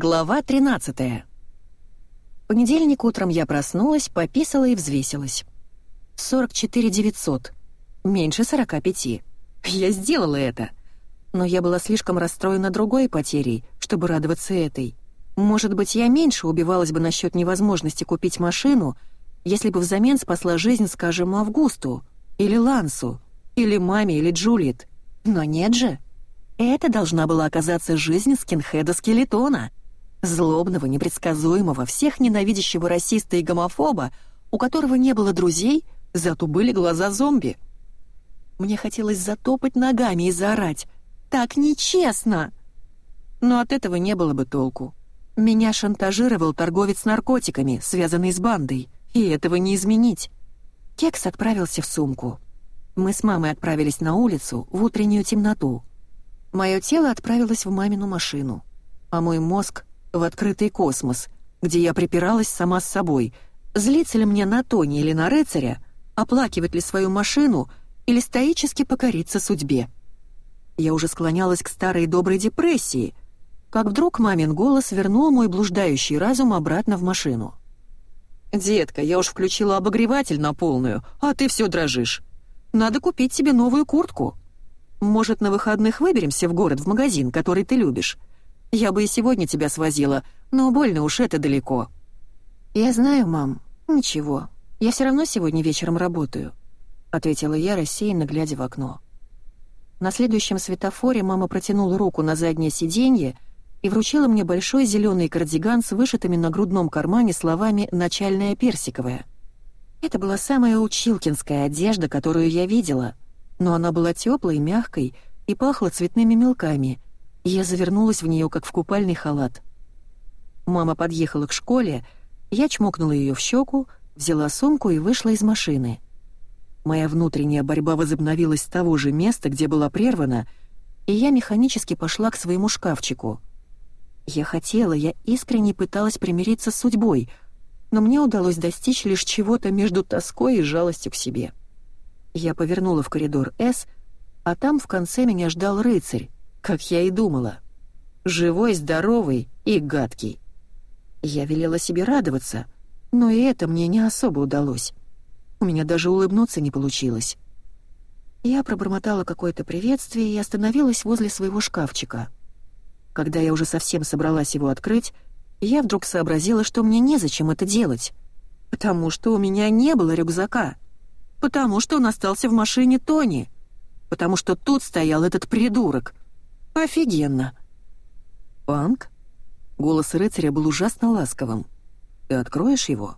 Глава 13. Понедельник утром я проснулась, пописала и взвесилась. 44 900. Меньше 45. Я сделала это. Но я была слишком расстроена другой потерей, чтобы радоваться этой. Может быть, я меньше убивалась бы насчет невозможности купить машину, если бы взамен спасла жизнь, скажем, Августу, или Лансу, или маме, или Джулит. Но нет же. Это должна была оказаться жизнь скинхеда-скелетона — Злобного, непредсказуемого, всех ненавидящего расиста и гомофоба, у которого не было друзей, зато были глаза зомби. Мне хотелось затопать ногами и заорать «Так нечестно!» Но от этого не было бы толку. Меня шантажировал торговец наркотиками, связанный с бандой, и этого не изменить. Кекс отправился в сумку. Мы с мамой отправились на улицу в утреннюю темноту. Мое тело отправилось в мамину машину, а мой мозг в открытый космос, где я припиралась сама с собой, злиться ли мне на Тони или на рыцаря, оплакивать ли свою машину или стоически покориться судьбе. Я уже склонялась к старой доброй депрессии, как вдруг мамин голос вернул мой блуждающий разум обратно в машину. «Детка, я уж включила обогреватель на полную, а ты все дрожишь. Надо купить себе новую куртку. Может, на выходных выберемся в город в магазин, который ты любишь. Я бы и сегодня тебя свозила, но больно уж это далеко». «Я знаю, мам. Ничего. Я все равно сегодня вечером работаю», — ответила я, рассеянно глядя в окно. На следующем светофоре мама протянула руку на заднее сиденье и вручила мне большой зеленый кардиган с вышитыми на грудном кармане словами «начальная персиковая». Это была самая училкинская одежда, которую я видела, но она была теплой, мягкой и пахла цветными мелками — я завернулась в нее, как в купальный халат. Мама подъехала к школе, я чмокнула ее в щеку, взяла сумку и вышла из машины. Моя внутренняя борьба возобновилась с того же места, где была прервана, и я механически пошла к своему шкафчику. Я хотела, я искренне пыталась примириться с судьбой, но мне удалось достичь лишь чего-то между тоской и жалостью к себе. Я повернула в коридор «С», а там в конце меня ждал рыцарь, как я и думала. Живой, здоровый и гадкий. Я велела себе радоваться, но и это мне не особо удалось. У меня даже улыбнуться не получилось. Я пробормотала какое-то приветствие и остановилась возле своего шкафчика. Когда я уже совсем собралась его открыть, я вдруг сообразила, что мне незачем это делать. Потому что у меня не было рюкзака. Потому что он остался в машине Тони. Потому что тут стоял этот придурок — «Офигенно!» «Банк?» Голос рыцаря был ужасно ласковым. «Ты откроешь его?»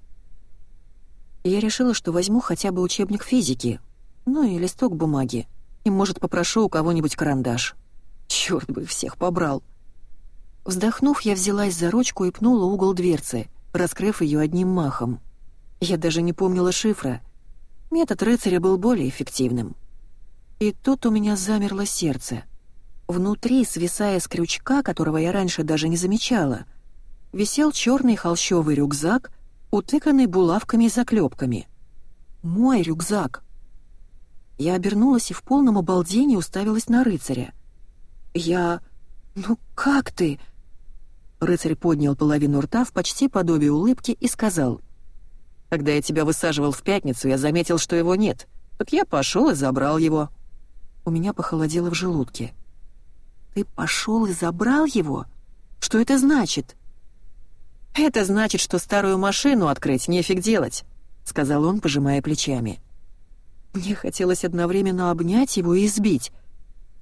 Я решила, что возьму хотя бы учебник физики, ну и листок бумаги, и, может, попрошу у кого-нибудь карандаш. Черт бы всех побрал. Вздохнув, я взялась за ручку и пнула угол дверцы, раскрыв ее одним махом. Я даже не помнила шифра. Метод рыцаря был более эффективным. И тут у меня замерло сердце. Внутри, свисая с крючка, которого я раньше даже не замечала, висел черный холщовый рюкзак, утыканный булавками и заклепками. Мой рюкзак. Я обернулась и в полном обалдении уставилась на рыцаря. Я... «Ну как ты?» Рыцарь поднял половину рта в почти подобие улыбки и сказал. «Когда я тебя высаживал в пятницу, я заметил, что его нет. Так я пошел и забрал его». У меня похолодело в желудке. «Ты пошел и забрал его? Что это значит?» «Это значит, что старую машину открыть нефиг делать», — сказал он, пожимая плечами. Мне хотелось одновременно обнять его и избить.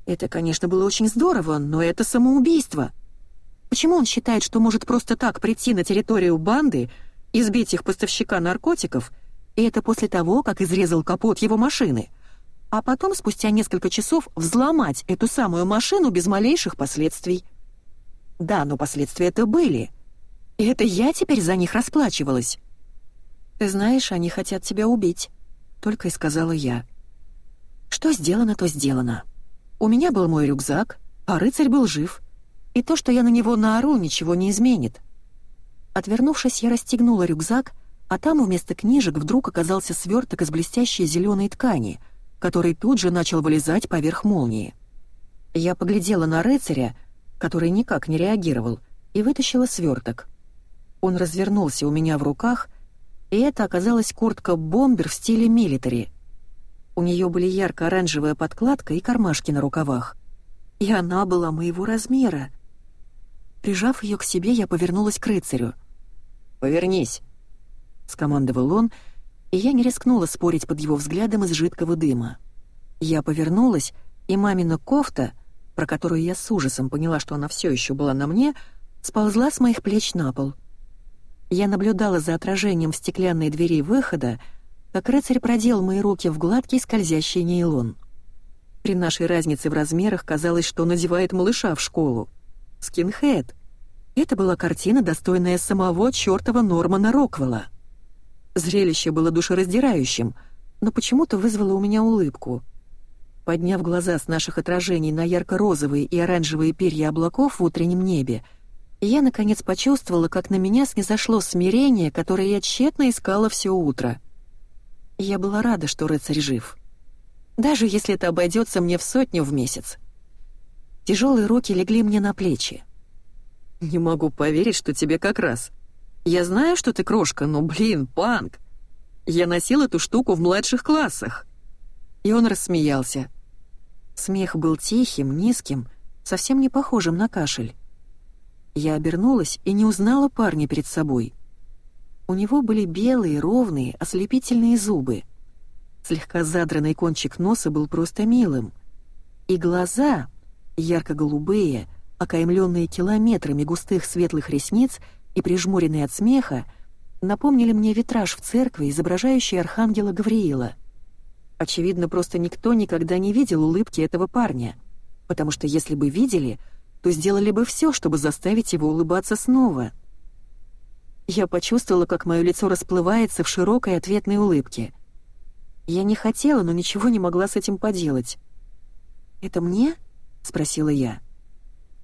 Это, конечно, было очень здорово, но это самоубийство. Почему он считает, что может просто так прийти на территорию банды, избить их поставщика наркотиков, и это после того, как изрезал капот его машины? А потом спустя несколько часов взломать эту самую машину без малейших последствий. Да, но последствия-то были. И это я теперь за них расплачивалась. «Ты знаешь, они хотят тебя убить», — только и сказала я. Что сделано, то сделано. У меня был мой рюкзак, а рыцарь был жив. И то, что я на него наору, ничего не изменит. Отвернувшись, я расстегнула рюкзак, а там вместо книжек вдруг оказался сверток из блестящей зеленой ткани — который тут же начал вылезать поверх молнии. Я поглядела на рыцаря, который никак не реагировал, и вытащила сверток. Он развернулся у меня в руках, и это оказалась куртка-бомбер в стиле милитари. У нее были ярко-оранжевая подкладка и кармашки на рукавах. И она была моего размера. Прижав ее к себе, я повернулась к рыцарю. «Повернись», — скомандовал он, и я не рискнула спорить под его взглядом из жидкого дыма. Я повернулась, и мамина кофта, про которую я с ужасом поняла, что она все еще была на мне, сползла с моих плеч на пол. Я наблюдала за отражением в стеклянной двери выхода, как рыцарь продел мои руки в гладкий скользящий нейлон. При нашей разнице в размерах казалось, что он надевает малыша в школу. Скинхед. Это была картина, достойная самого чёртова Нормана Роквелла. Зрелище было душераздирающим, но почему-то вызвало у меня улыбку. Подняв глаза с наших отражений на ярко-розовые и оранжевые перья облаков в утреннем небе, я, наконец, почувствовала, как на меня снизошло смирение, которое я тщетно искала все утро. Я была рада, что рыцарь жив. Даже если это обойдется мне в сотню в месяц. Тяжелые руки легли мне на плечи. «Не могу поверить, что тебе как раз. Я знаю, что ты крошка, но, блин, панк! Я носил эту штуку в младших классах!» И он рассмеялся. Смех был тихим, низким, совсем не похожим на кашель. Я обернулась и не узнала парня перед собой. У него были белые, ровные, ослепительные зубы. Слегка задранный кончик носа был просто милым. И глаза, ярко-голубые, окаймленные километрами густых светлых ресниц и прижмуренные от смеха, напомнили мне витраж в церкви, изображающий архангела Гавриила. Очевидно, просто никто никогда не видел улыбки этого парня, потому что если бы видели, то сделали бы все, чтобы заставить его улыбаться снова. Я почувствовала, как мое лицо расплывается в широкой ответной улыбке. Я не хотела, но ничего не могла с этим поделать. «Это мне?» — спросила я.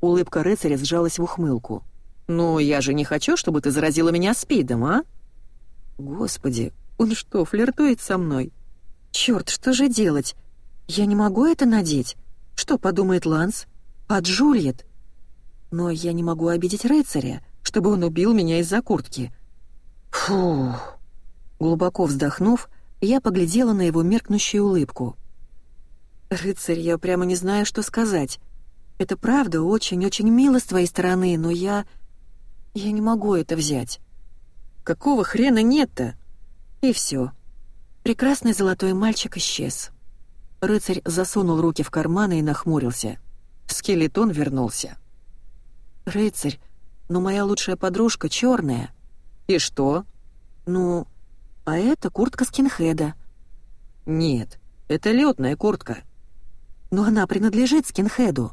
Улыбка рыцаря сжалась в ухмылку. «Ну, я же не хочу, чтобы ты заразила меня спидом, а?» «Господи, он что, флиртует со мной? Черт, что же делать? Я не могу это надеть. Что подумает Ланс? А? Но я не могу обидеть рыцаря, чтобы он убил меня из-за куртки. Фух. Глубоко вздохнув, я поглядела на его меркнущую улыбку. «Рыцарь, я прямо не знаю, что сказать. Это правда очень-очень мило с твоей стороны, но я... Я не могу это взять. Какого хрена нет-то? И все. Прекрасный золотой мальчик исчез. Рыцарь засунул руки в карманы и нахмурился. Скелетон вернулся. «Рыцарь, но моя лучшая подружка черная. «И что?» «Ну, а это куртка скинхеда». «Нет, это летная куртка». «Но она принадлежит скинхеду».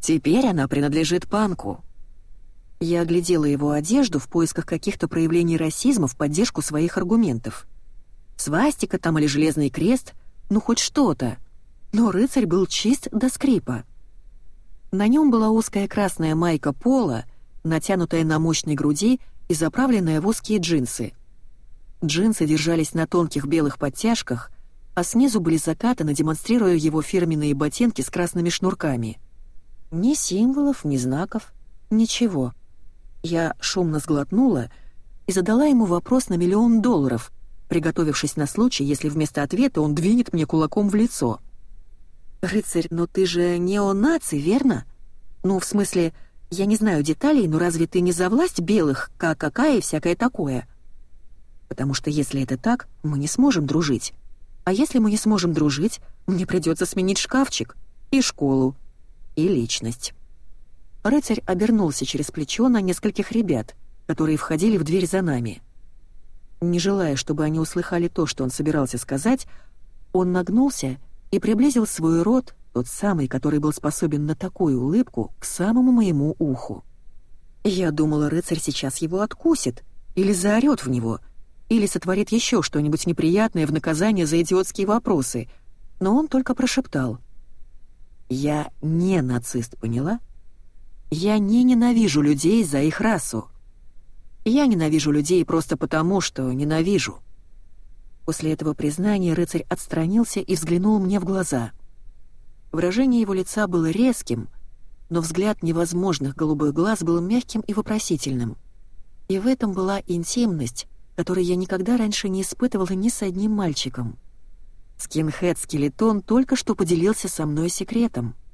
Теперь она принадлежит панку. Я оглядела его одежду в поисках каких-то проявлений расизма в поддержку своих аргументов. Свастика там или железный крест, ну хоть что-то. Но рыцарь был чист до скрипа. На нем была узкая красная майка пола, натянутая на мощной груди и заправленная в узкие джинсы. Джинсы держались на тонких белых подтяжках, а снизу были закатаны, демонстрируя его фирменные ботинки с красными шнурками — ни символов, ни знаков, ничего. Я шумно сглотнула и задала ему вопрос на миллион долларов, приготовившись на случай, если вместо ответа он двинет мне кулаком в лицо. «Рыцарь, но ты же неонаций, верно? Ну, в смысле, я не знаю деталей, но разве ты не за власть белых, ККК и всякое такое?» «Потому что если это так, мы не сможем дружить. А если мы не сможем дружить, мне придется сменить шкафчик и школу, и личность. Рыцарь обернулся через плечо на нескольких ребят, которые входили в дверь за нами. Не желая, чтобы они услыхали то, что он собирался сказать, он нагнулся и приблизил свой рот, тот самый, который был способен на такую улыбку, к самому моему уху. Я думала, рыцарь сейчас его откусит, или заорет в него, или сотворит еще что-нибудь неприятное в наказание за идиотские вопросы, но он только прошептал. Я не нацист, поняла? Я не ненавижу людей за их расу. Я ненавижу людей просто потому, что ненавижу. После этого признания рыцарь отстранился и взглянул мне в глаза. Выражение его лица было резким, но взгляд невозможных голубых глаз был мягким и вопросительным. И в этом была интимность, которой я никогда раньше не испытывала ни с одним мальчиком. Скинхед-скелетон только что поделился со мной секретом —